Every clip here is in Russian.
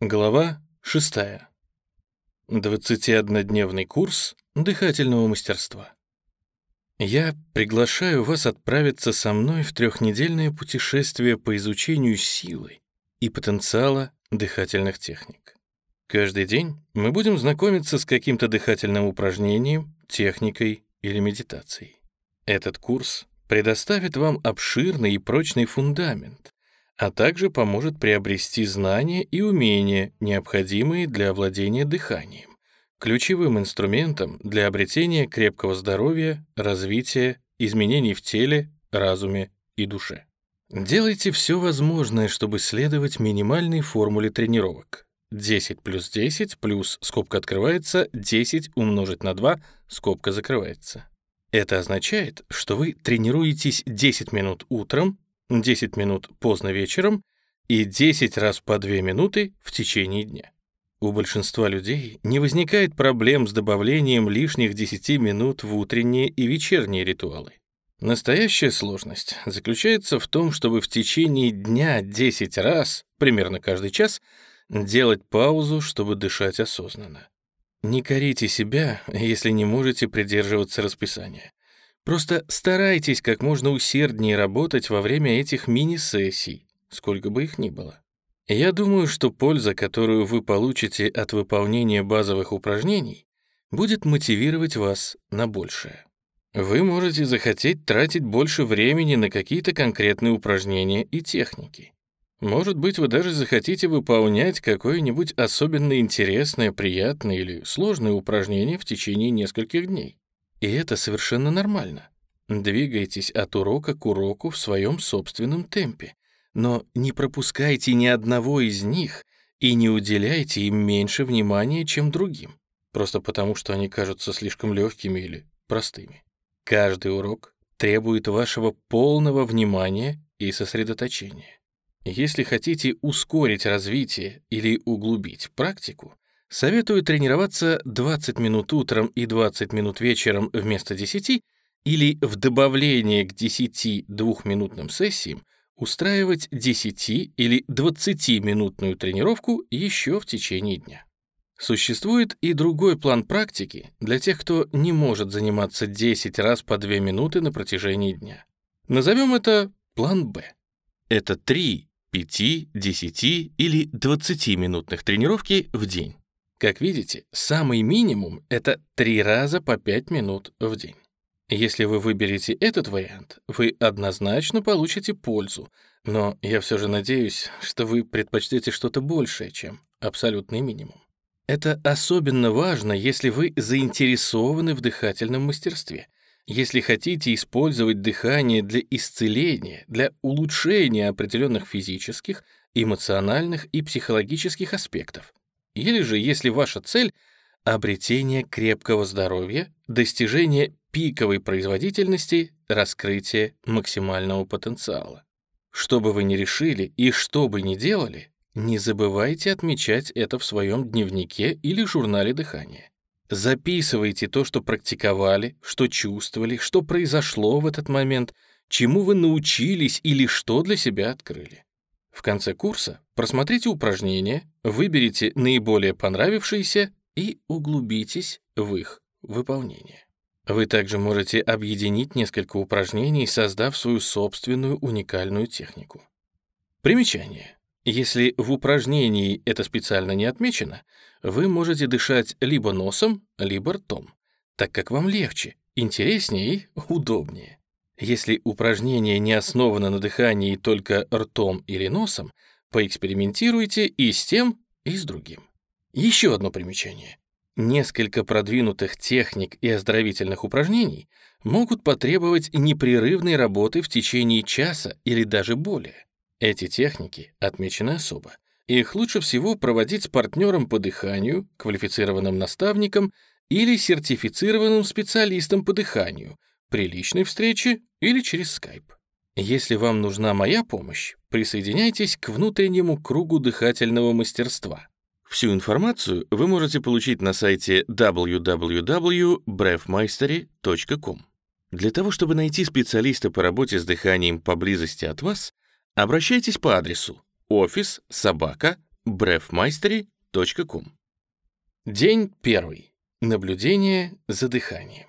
Глава 6. 21-дневный курс дыхательного мастерства. Я приглашаю вас отправиться со мной в трехнедельное путешествие по изучению силы и потенциала дыхательных техник. Каждый день мы будем знакомиться с каким-то дыхательным упражнением, техникой или медитацией. Этот курс предоставит вам обширный и прочный фундамент, а также поможет приобрести знания и умения, необходимые для овладения дыханием, ключевым инструментом для обретения крепкого здоровья, развития, изменений в теле, разуме и душе. Делайте все возможное, чтобы следовать минимальной формуле тренировок. 10 плюс 10 плюс, скобка открывается, 10 умножить на 2, скобка закрывается. Это означает, что вы тренируетесь 10 минут утром, 10 минут поздно вечером и 10 раз по 2 минуты в течение дня. У большинства людей не возникает проблем с добавлением лишних 10 минут в утренние и вечерние ритуалы. Настоящая сложность заключается в том, чтобы в течение дня 10 раз, примерно каждый час, делать паузу, чтобы дышать осознанно. Не корите себя, если не можете придерживаться расписания. Просто старайтесь как можно усерднее работать во время этих мини-сессий, сколько бы их ни было. Я думаю, что польза, которую вы получите от выполнения базовых упражнений, будет мотивировать вас на большее. Вы можете захотеть тратить больше времени на какие-то конкретные упражнения и техники. Может быть, вы даже захотите выполнять какое-нибудь особенно интересное, приятное или сложное упражнение в течение нескольких дней. И это совершенно нормально. Двигайтесь от урока к уроку в своем собственном темпе, но не пропускайте ни одного из них и не уделяйте им меньше внимания, чем другим, просто потому что они кажутся слишком легкими или простыми. Каждый урок требует вашего полного внимания и сосредоточения. Если хотите ускорить развитие или углубить практику, Советую тренироваться 20 минут утром и 20 минут вечером вместо 10 или в добавление к 10 двухминутным сессиям устраивать 10 или 20-минутную тренировку еще в течение дня. Существует и другой план практики для тех, кто не может заниматься 10 раз по 2 минуты на протяжении дня. Назовем это план «Б». Это 3, 5, 10 или 20-минутных тренировки в день. Как видите, самый минимум — это 3 раза по 5 минут в день. Если вы выберете этот вариант, вы однозначно получите пользу, но я все же надеюсь, что вы предпочтете что-то большее, чем абсолютный минимум. Это особенно важно, если вы заинтересованы в дыхательном мастерстве, если хотите использовать дыхание для исцеления, для улучшения определенных физических, эмоциональных и психологических аспектов, или же, если ваша цель — обретение крепкого здоровья, достижение пиковой производительности, раскрытие максимального потенциала. Что бы вы ни решили и что бы ни делали, не забывайте отмечать это в своем дневнике или журнале дыхания. Записывайте то, что практиковали, что чувствовали, что произошло в этот момент, чему вы научились или что для себя открыли. В конце курса просмотрите упражнения, выберите наиболее понравившиеся и углубитесь в их выполнение. Вы также можете объединить несколько упражнений, создав свою собственную уникальную технику. Примечание. Если в упражнении это специально не отмечено, вы можете дышать либо носом, либо ртом, так как вам легче, интереснее и удобнее. Если упражнение не основано на дыхании только ртом или носом, поэкспериментируйте и с тем, и с другим. Еще одно примечание. Несколько продвинутых техник и оздоровительных упражнений могут потребовать непрерывной работы в течение часа или даже более. Эти техники отмечены особо. Их лучше всего проводить с партнером по дыханию, квалифицированным наставником или сертифицированным специалистом по дыханию, при личной встрече или через Skype. Если вам нужна моя помощь, присоединяйтесь к внутреннему кругу дыхательного мастерства. Всю информацию вы можете получить на сайте www.brevmeistery.com. Для того, чтобы найти специалиста по работе с дыханием поблизости от вас, обращайтесь по адресу офис собака brefmeistery.com. День первый. Наблюдение за дыханием.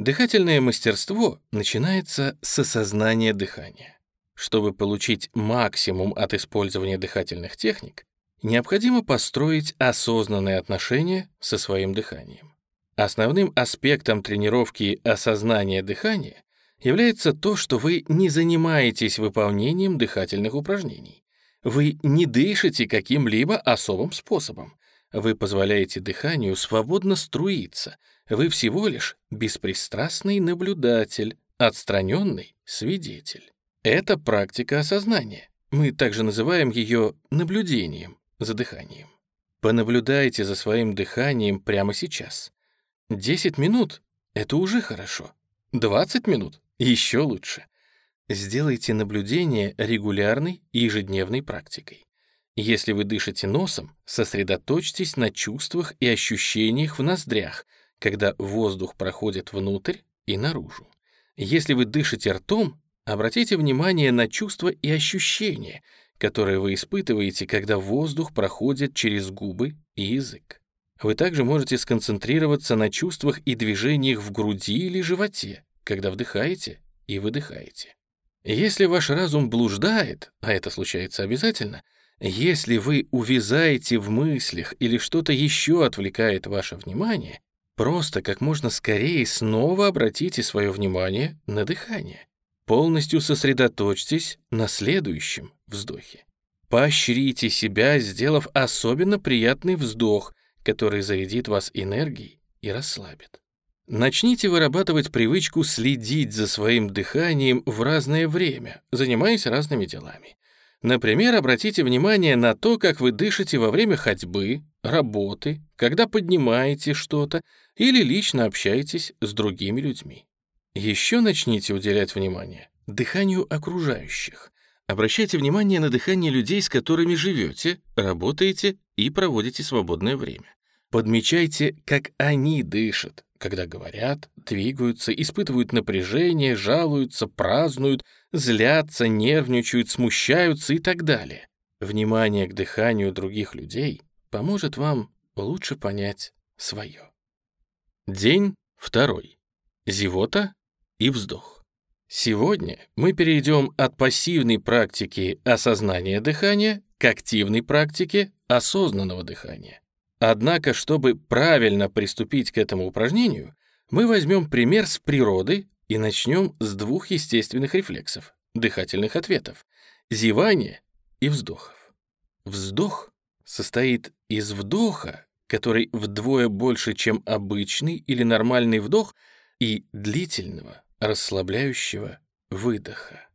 Дыхательное мастерство начинается с осознания дыхания. Чтобы получить максимум от использования дыхательных техник, необходимо построить осознанные отношения со своим дыханием. Основным аспектом тренировки осознания дыхания является то, что вы не занимаетесь выполнением дыхательных упражнений. Вы не дышите каким-либо особым способом. Вы позволяете дыханию свободно струиться. Вы всего лишь беспристрастный наблюдатель, отстраненный свидетель. Это практика осознания. Мы также называем ее наблюдением за дыханием. Понаблюдайте за своим дыханием прямо сейчас. 10 минут — это уже хорошо. 20 минут — еще лучше. Сделайте наблюдение регулярной и ежедневной практикой. Если вы дышите носом, сосредоточьтесь на чувствах и ощущениях в ноздрях, когда воздух проходит внутрь и наружу. Если вы дышите ртом, обратите внимание на чувства и ощущения, которые вы испытываете, когда воздух проходит через губы и язык. Вы также можете сконцентрироваться на чувствах и движениях в груди или животе, когда вдыхаете и выдыхаете. Если ваш разум блуждает, а это случается обязательно, если вы увязаете в мыслях или что-то еще отвлекает ваше внимание, просто как можно скорее снова обратите свое внимание на дыхание. Полностью сосредоточьтесь на следующем вздохе. Поощрите себя, сделав особенно приятный вздох, который зарядит вас энергией и расслабит. Начните вырабатывать привычку следить за своим дыханием в разное время, занимаясь разными делами. Например, обратите внимание на то, как вы дышите во время ходьбы, работы, когда поднимаете что-то или лично общаетесь с другими людьми. Еще начните уделять внимание дыханию окружающих. Обращайте внимание на дыхание людей, с которыми живете, работаете и проводите свободное время. Подмечайте, как они дышат, когда говорят, двигаются, испытывают напряжение, жалуются, празднуют, злятся, нервничают, смущаются и так далее. Внимание к дыханию других людей поможет вам лучше понять свое. День второй. Зевота и вздох. Сегодня мы перейдем от пассивной практики осознания дыхания к активной практике осознанного дыхания. Однако, чтобы правильно приступить к этому упражнению, мы возьмем пример с природы и начнем с двух естественных рефлексов, дыхательных ответов — зевания и вздохов. Вздох состоит из вдоха, который вдвое больше, чем обычный или нормальный вдох, и длительного, расслабляющего выдоха.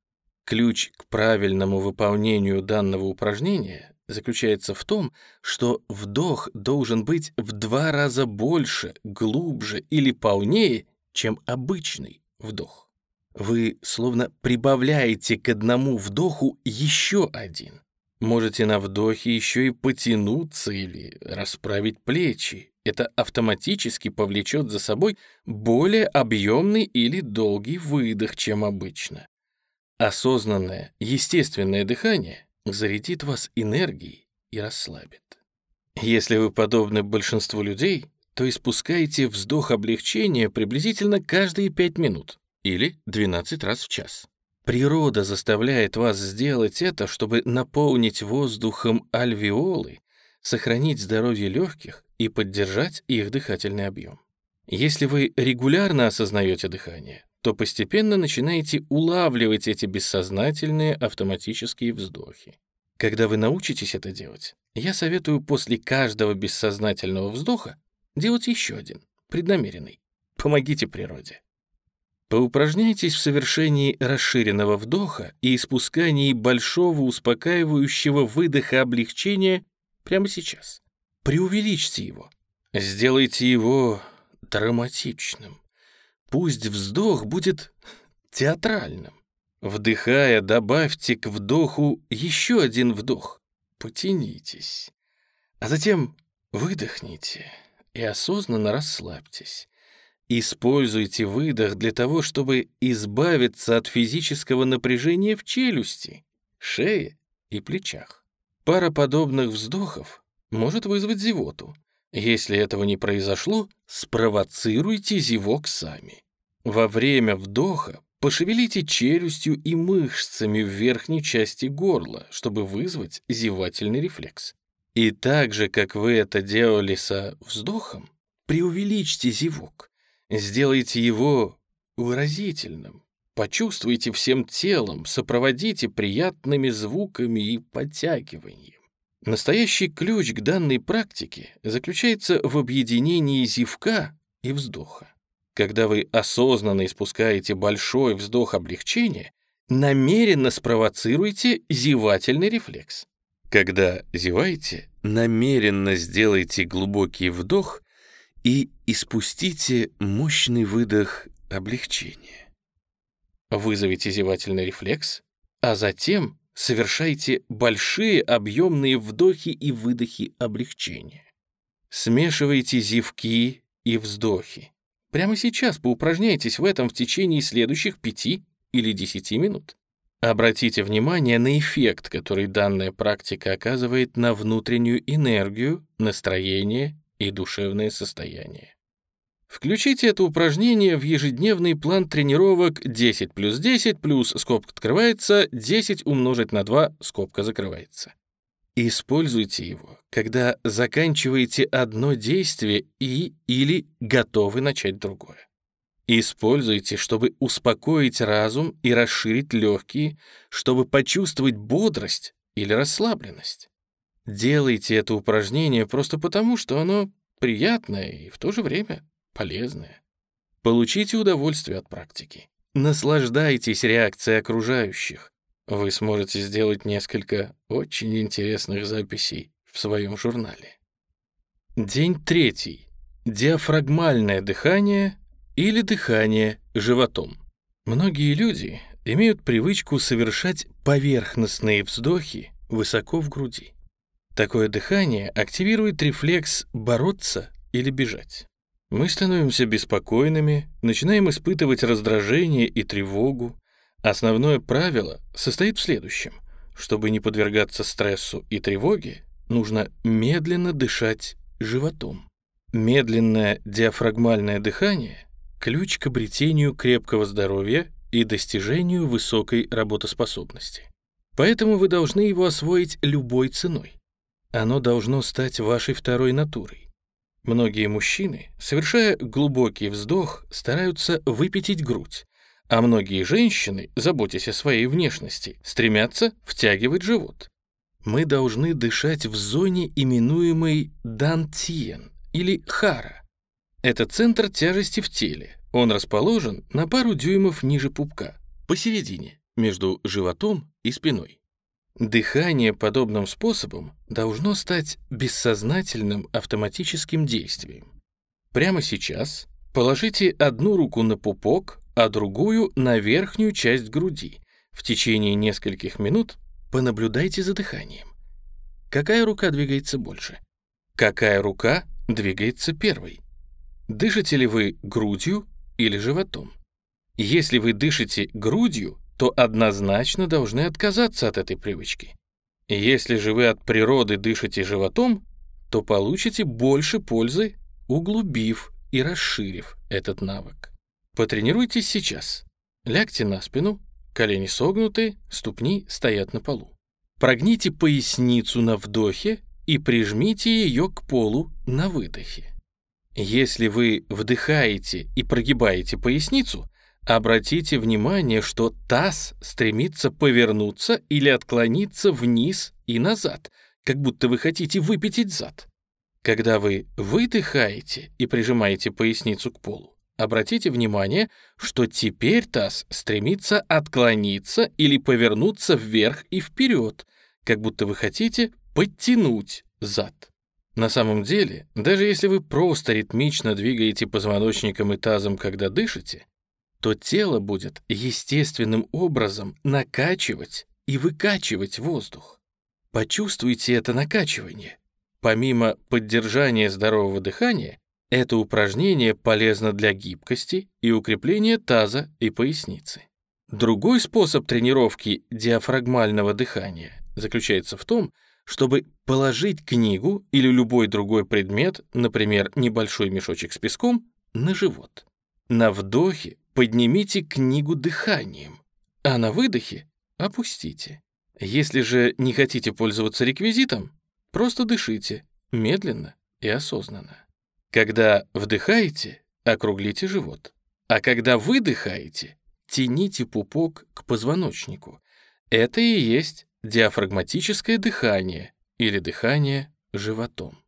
Ключ к правильному выполнению данного упражнения заключается в том, что вдох должен быть в два раза больше, глубже или полнее, чем обычный вдох. Вы словно прибавляете к одному вдоху еще один. Можете на вдохе еще и потянуться или расправить плечи. Это автоматически повлечет за собой более объемный или долгий выдох, чем обычно. Осознанное, естественное дыхание зарядит вас энергией и расслабит. Если вы подобны большинству людей, то испускаете вздох облегчения приблизительно каждые 5 минут или 12 раз в час. Природа заставляет вас сделать это, чтобы наполнить воздухом альвеолы, сохранить здоровье легких и поддержать их дыхательный объем. Если вы регулярно осознаете дыхание, то постепенно начинаете улавливать эти бессознательные автоматические вздохи. Когда вы научитесь это делать, я советую после каждого бессознательного вздоха делать еще один, преднамеренный. Помогите природе. Поупражняйтесь в совершении расширенного вдоха и испускании большого успокаивающего выдоха облегчения прямо сейчас. Преувеличьте его. Сделайте его драматичным. Пусть вздох будет театральным. Вдыхая, добавьте к вдоху еще один вдох. Потянитесь. А затем выдохните и осознанно расслабьтесь. Используйте выдох для того, чтобы избавиться от физического напряжения в челюсти, шее и плечах. Пара подобных вздохов может вызвать зевоту. Если этого не произошло, спровоцируйте зевок сами. Во время вдоха пошевелите челюстью и мышцами в верхней части горла, чтобы вызвать зевательный рефлекс. И так же, как вы это делали со вздохом, преувеличьте зевок, сделайте его выразительным, почувствуйте всем телом, сопроводите приятными звуками и подтягиванием. Настоящий ключ к данной практике заключается в объединении зевка и вздоха. Когда вы осознанно испускаете большой вздох облегчения, намеренно спровоцируйте зевательный рефлекс. Когда зеваете, намеренно сделайте глубокий вдох и испустите мощный выдох облегчения. Вызовите зевательный рефлекс, а затем совершайте большие объемные вдохи и выдохи облегчения. Смешивайте зевки и вздохи. Прямо сейчас поупражняйтесь в этом в течение следующих пяти или десяти минут. Обратите внимание на эффект, который данная практика оказывает на внутреннюю энергию, настроение и душевное состояние. Включите это упражнение в ежедневный план тренировок 10 плюс 10 плюс скобка открывается, 10 умножить на 2 скобка закрывается. Используйте его, когда заканчиваете одно действие и или готовы начать другое. Используйте, чтобы успокоить разум и расширить легкие, чтобы почувствовать бодрость или расслабленность. Делайте это упражнение просто потому, что оно приятное и в то же время полезное. Получите удовольствие от практики. Наслаждайтесь реакцией окружающих. Вы сможете сделать несколько очень интересных записей в своем журнале. День третий. Диафрагмальное дыхание или дыхание животом. Многие люди имеют привычку совершать поверхностные вздохи высоко в груди. Такое дыхание активирует рефлекс бороться или бежать. Мы становимся беспокойными, начинаем испытывать раздражение и тревогу. Основное правило состоит в следующем. Чтобы не подвергаться стрессу и тревоге, нужно медленно дышать животом. Медленное диафрагмальное дыхание ключ к обретению крепкого здоровья и достижению высокой работоспособности. Поэтому вы должны его освоить любой ценой. Оно должно стать вашей второй натурой. Многие мужчины, совершая глубокий вздох, стараются выпятить грудь, а многие женщины, заботясь о своей внешности, стремятся втягивать живот. Мы должны дышать в зоне, именуемой дантиен или хара, это центр тяжести в теле. Он расположен на пару дюймов ниже пупка, посередине, между животом и спиной. Дыхание подобным способом должно стать бессознательным автоматическим действием. Прямо сейчас положите одну руку на пупок, а другую на верхнюю часть груди. В течение нескольких минут понаблюдайте за дыханием. Какая рука двигается больше? Какая рука двигается первой? Дышите ли вы грудью или животом? Если вы дышите грудью, то однозначно должны отказаться от этой привычки. Если же вы от природы дышите животом, то получите больше пользы, углубив и расширив этот навык. Потренируйтесь сейчас. Лягте на спину, колени согнуты, ступни стоят на полу. Прогните поясницу на вдохе и прижмите ее к полу на выдохе. Если вы вдыхаете и прогибаете поясницу, обратите внимание, что таз стремится повернуться или отклониться вниз и назад, как будто вы хотите выпятить зад. Когда вы выдыхаете и прижимаете поясницу к полу, обратите внимание, что теперь таз стремится отклониться или повернуться вверх и вперед, как будто вы хотите подтянуть зад. На самом деле, даже если вы просто ритмично двигаете позвоночником и тазом, когда дышите, то тело будет естественным образом накачивать и выкачивать воздух. Почувствуйте это накачивание. Помимо поддержания здорового дыхания, это упражнение полезно для гибкости и укрепления таза и поясницы. Другой способ тренировки диафрагмального дыхания заключается в том, чтобы положить книгу или любой другой предмет, например, небольшой мешочек с песком, на живот. На вдохе поднимите книгу дыханием, а на выдохе опустите. Если же не хотите пользоваться реквизитом, просто дышите медленно и осознанно. Когда вдыхаете, округлите живот, а когда выдыхаете, тяните пупок к позвоночнику. Это и есть диафрагматическое дыхание или дыхание животом.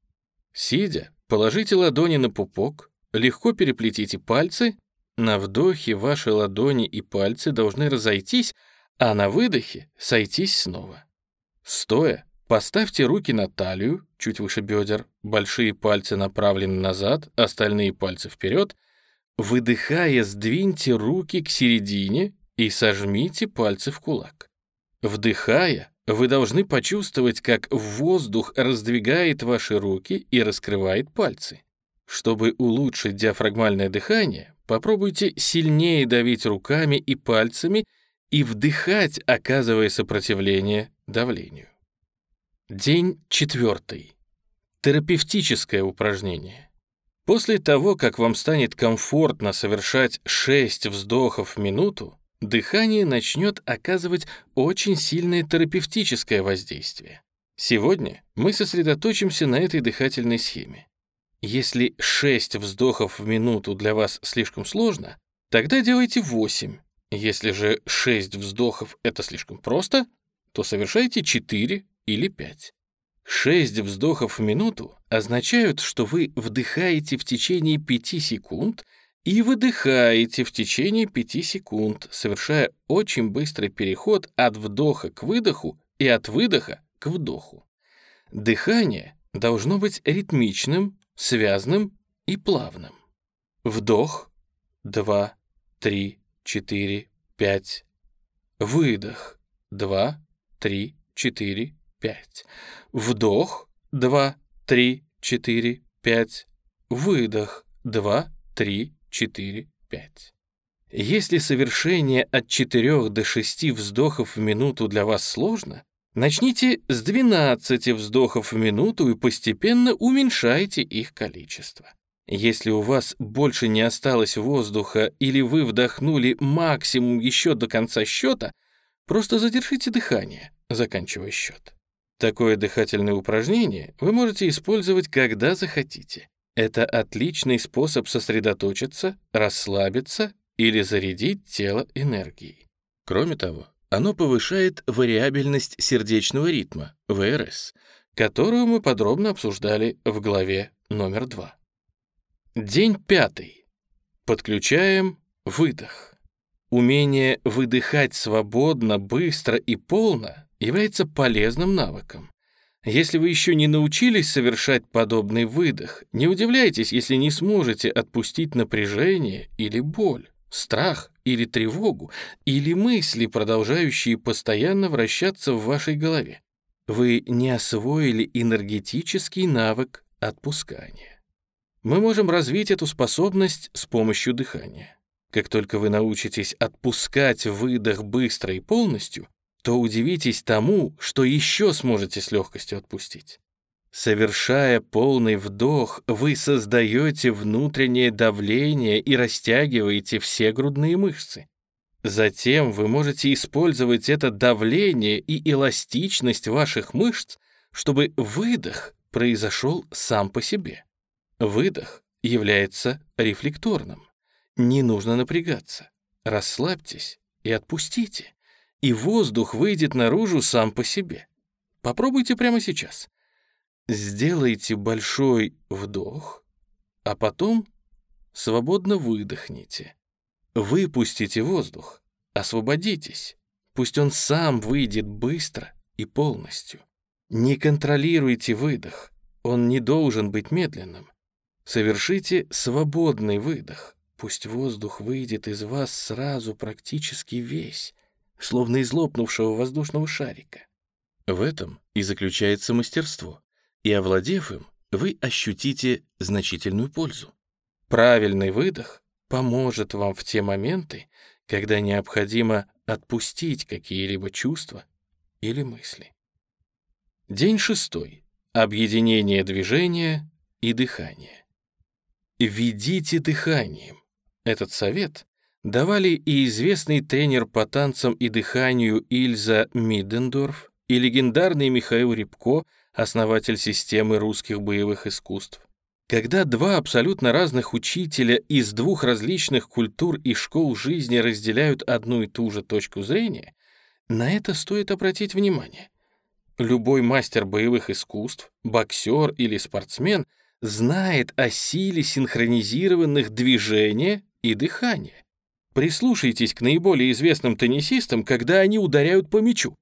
Сидя, положите ладони на пупок, легко переплетите пальцы, на вдохе ваши ладони и пальцы должны разойтись, а на выдохе сойтись снова. Стоя, поставьте руки на талию, чуть выше бедер, большие пальцы направлены назад, остальные пальцы вперед. Выдыхая, сдвиньте руки к середине и сожмите пальцы в кулак. Вдыхая, вы должны почувствовать, как воздух раздвигает ваши руки и раскрывает пальцы. Чтобы улучшить диафрагмальное дыхание, попробуйте сильнее давить руками и пальцами и вдыхать, оказывая сопротивление давлению. День четвертый. Терапевтическое упражнение. После того, как вам станет комфортно совершать 6 вздохов в минуту, дыхание начнет оказывать очень сильное терапевтическое воздействие. Сегодня мы сосредоточимся на этой дыхательной схеме. Если 6 вздохов в минуту для вас слишком сложно, тогда делайте 8. Если же 6 вздохов это слишком просто, то совершайте 4 или 5. 6 вздохов в минуту означают, что вы вдыхаете в течение 5 секунд и выдыхаете в течение 5 секунд, совершая очень быстрый переход от вдоха к выдоху и от выдоха к вдоху. Дыхание должно быть ритмичным, связным и плавным. Вдох, 2, 3, 4, 5. Выдох, 2, 3, 4, 5. Вдох, 2, 3, 4, 5. Выдох, 2, 3, 4, 5. Если совершение от 4 до 6 вздохов в минуту для вас сложно, начните с 12 вздохов в минуту и постепенно уменьшайте их количество. Если у вас больше не осталось воздуха или вы вдохнули максимум еще до конца счета, просто задержите дыхание, заканчивая счет. Такое дыхательное упражнение вы можете использовать, когда захотите. Это отличный способ сосредоточиться, расслабиться или зарядить тело энергией. Кроме того, оно повышает вариабельность сердечного ритма, ВРС, которую мы подробно обсуждали в главе номер 2. День пятый. Подключаем выдох. Умение выдыхать свободно, быстро и полно является полезным навыком. Если вы еще не научились совершать подобный выдох, не удивляйтесь, если не сможете отпустить напряжение или боль, страх или тревогу, или мысли, продолжающие постоянно вращаться в вашей голове. Вы не освоили энергетический навык отпускания. Мы можем развить эту способность с помощью дыхания. Как только вы научитесь отпускать выдох быстро и полностью, то удивитесь тому, что еще сможете с легкостью отпустить. Совершая полный вдох, вы создаете внутреннее давление и растягиваете все грудные мышцы. Затем вы можете использовать это давление и эластичность ваших мышц, чтобы выдох произошел сам по себе. Выдох является рефлекторным. Не нужно напрягаться. Расслабьтесь и отпустите и воздух выйдет наружу сам по себе. Попробуйте прямо сейчас. Сделайте большой вдох, а потом свободно выдохните. Выпустите воздух, освободитесь. Пусть он сам выйдет быстро и полностью. Не контролируйте выдох, он не должен быть медленным. Совершите свободный выдох. Пусть воздух выйдет из вас сразу практически весь словно из лопнувшего воздушного шарика. В этом и заключается мастерство, и, овладев им, вы ощутите значительную пользу. Правильный выдох поможет вам в те моменты, когда необходимо отпустить какие-либо чувства или мысли. День шестой. Объединение движения и дыхания. Ведите дыханием. Этот совет давали и известный тренер по танцам и дыханию Ильза Мидендорф, и легендарный Михаил Рябко, основатель системы русских боевых искусств. Когда два абсолютно разных учителя из двух различных культур и школ жизни разделяют одну и ту же точку зрения, на это стоит обратить внимание. Любой мастер боевых искусств, боксер или спортсмен знает о силе синхронизированных движения и дыхания. Прислушайтесь к наиболее известным теннисистам, когда они ударяют по мячу.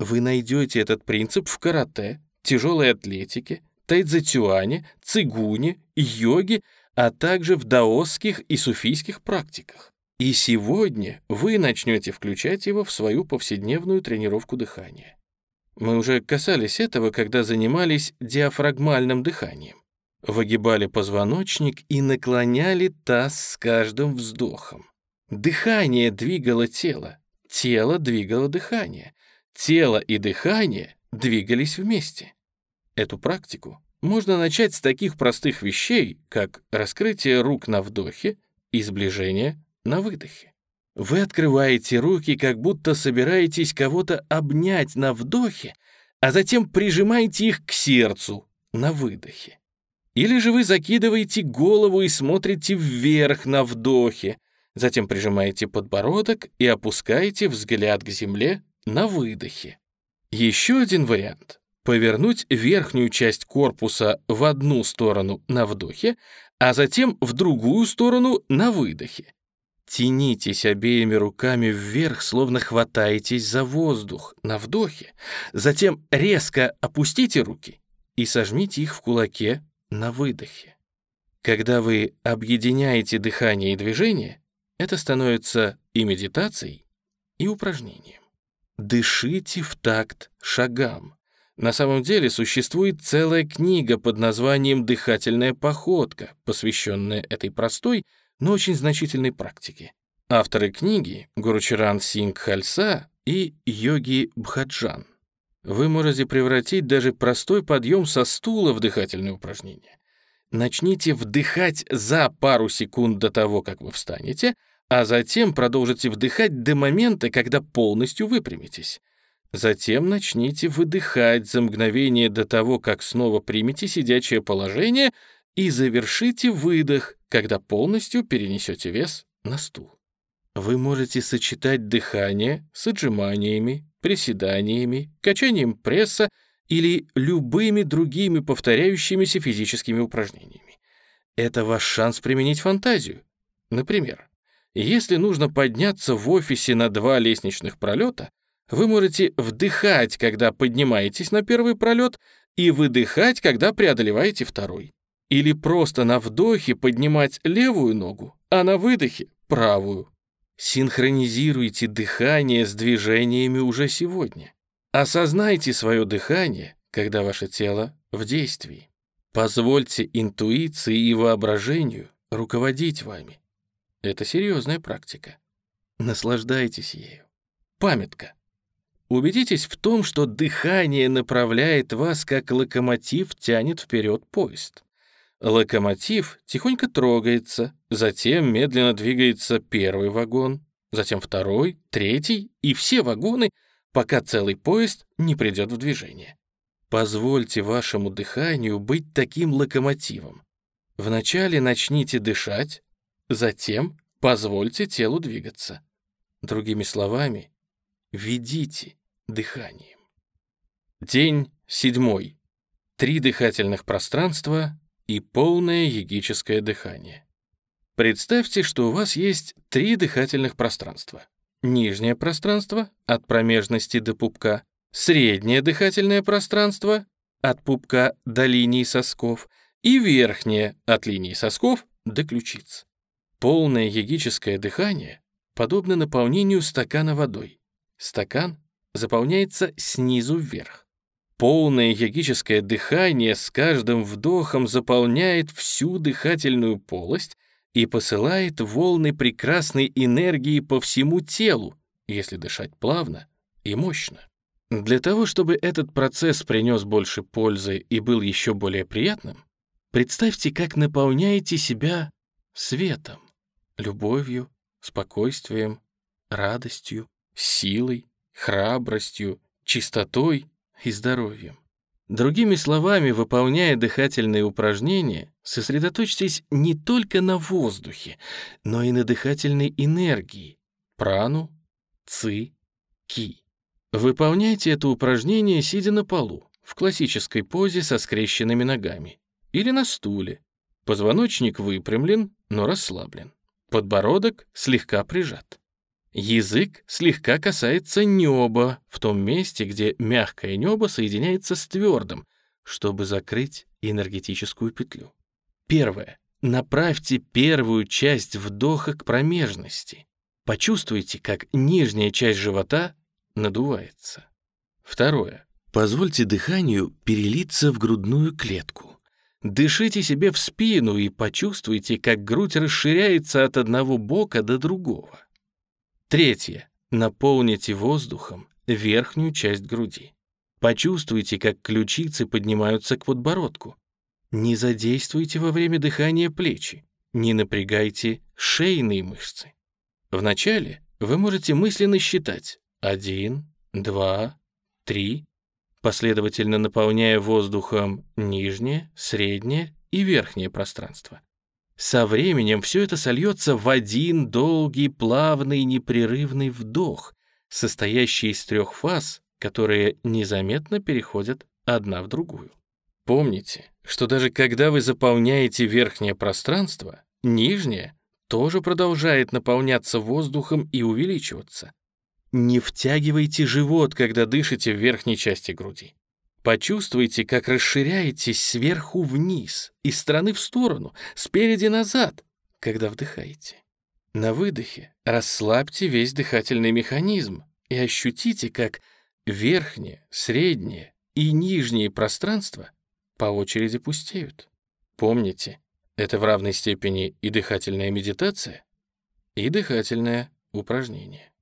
Вы найдете этот принцип в карате, тяжелой атлетике, тайцзэцюане, цигуне, йоге, а также в даосских и суфийских практиках. И сегодня вы начнете включать его в свою повседневную тренировку дыхания. Мы уже касались этого, когда занимались диафрагмальным дыханием. Выгибали позвоночник и наклоняли таз с каждым вздохом. Дыхание двигало тело, тело двигало дыхание, тело и дыхание двигались вместе. Эту практику можно начать с таких простых вещей, как раскрытие рук на вдохе и сближение на выдохе. Вы открываете руки, как будто собираетесь кого-то обнять на вдохе, а затем прижимаете их к сердцу на выдохе. Или же вы закидываете голову и смотрите вверх на вдохе, затем прижимаете подбородок и опускаете взгляд к земле на выдохе. Еще один вариант повернуть верхнюю часть корпуса в одну сторону на вдохе, а затем в другую сторону на выдохе. Тянитесь обеими руками вверх, словно хватаетесь за воздух на вдохе. Затем резко опустите руки и сожмите их в кулаке на выдохе. Когда вы объединяете дыхание и движение, это становится и медитацией, и упражнением. Дышите в такт шагам. На самом деле существует целая книга под названием «Дыхательная походка», посвященная этой простой, но очень значительной практике. Авторы книги — Гуручаран Синг Хальса и Йоги Бхаджан. Вы можете превратить даже простой подъем со стула в дыхательное упражнение. Начните вдыхать за пару секунд до того, как вы встанете, а затем продолжите вдыхать до момента, когда полностью выпрямитесь. Затем начните выдыхать за мгновение до того, как снова примете сидячее положение и завершите выдох, когда полностью перенесете вес на стул. Вы можете сочетать дыхание с отжиманиями, приседаниями, качанием пресса или любыми другими повторяющимися физическими упражнениями. Это ваш шанс применить фантазию. Например, если нужно подняться в офисе на два лестничных пролета, вы можете вдыхать, когда поднимаетесь на первый пролет, и выдыхать, когда преодолеваете второй. Или просто на вдохе поднимать левую ногу, а на выдохе — правую. Синхронизируйте дыхание с движениями уже сегодня. Осознайте свое дыхание, когда ваше тело в действии. Позвольте интуиции и воображению руководить вами. Это серьезная практика. Наслаждайтесь ею. Памятка. Убедитесь в том, что дыхание направляет вас, как локомотив тянет вперед поезд. Локомотив тихонько трогается, затем медленно двигается первый вагон, затем второй, третий и все вагоны, пока целый поезд не придет в движение. Позвольте вашему дыханию быть таким локомотивом. Вначале начните дышать, затем позвольте телу двигаться. Другими словами, ведите дыханием. День седьмой. Три дыхательных пространства и полное егическое дыхание. Представьте, что у вас есть три дыхательных пространства. Нижнее пространство от промежности до пупка, среднее дыхательное пространство от пупка до линии сосков и верхнее от линии сосков до ключиц. Полное егическое дыхание подобно наполнению стакана водой. Стакан заполняется снизу вверх. Полное йогическое дыхание с каждым вдохом заполняет всю дыхательную полость и посылает волны прекрасной энергии по всему телу, если дышать плавно и мощно. Для того, чтобы этот процесс принес больше пользы и был еще более приятным, представьте, как наполняете себя светом, любовью, спокойствием, радостью, силой, храбростью, чистотой и здоровьем. Другими словами, выполняя дыхательные упражнения, сосредоточьтесь не только на воздухе, но и на дыхательной энергии, прану, ци, ки. Выполняйте это упражнение, сидя на полу, в классической позе со скрещенными ногами, или на стуле. Позвоночник выпрямлен, но расслаблен. Подбородок слегка прижат. Язык слегка касается неба, в том месте, где мягкое небо соединяется с твердым, чтобы закрыть энергетическую петлю. Первое. Направьте первую часть вдоха к промежности. Почувствуйте, как нижняя часть живота надувается. Второе. Позвольте дыханию перелиться в грудную клетку. Дышите себе в спину и почувствуйте, как грудь расширяется от одного бока до другого. Третье. Наполните воздухом верхнюю часть груди. Почувствуйте, как ключицы поднимаются к подбородку. Не задействуйте во время дыхания плечи, не напрягайте шейные мышцы. Вначале вы можете мысленно считать один, два, три, последовательно наполняя воздухом нижнее, среднее и верхнее пространство. Со временем все это сольется в один долгий, плавный, непрерывный вдох, состоящий из трех фаз, которые незаметно переходят одна в другую. Помните, что даже когда вы заполняете верхнее пространство, нижнее тоже продолжает наполняться воздухом и увеличиваться. Не втягивайте живот, когда дышите в верхней части груди. Почувствуйте, как расширяетесь сверху вниз, из стороны в сторону, спереди назад, когда вдыхаете. На выдохе расслабьте весь дыхательный механизм и ощутите, как верхнее, среднее и нижнее пространство по очереди пустеют. Помните, это в равной степени и дыхательная медитация, и дыхательное упражнение.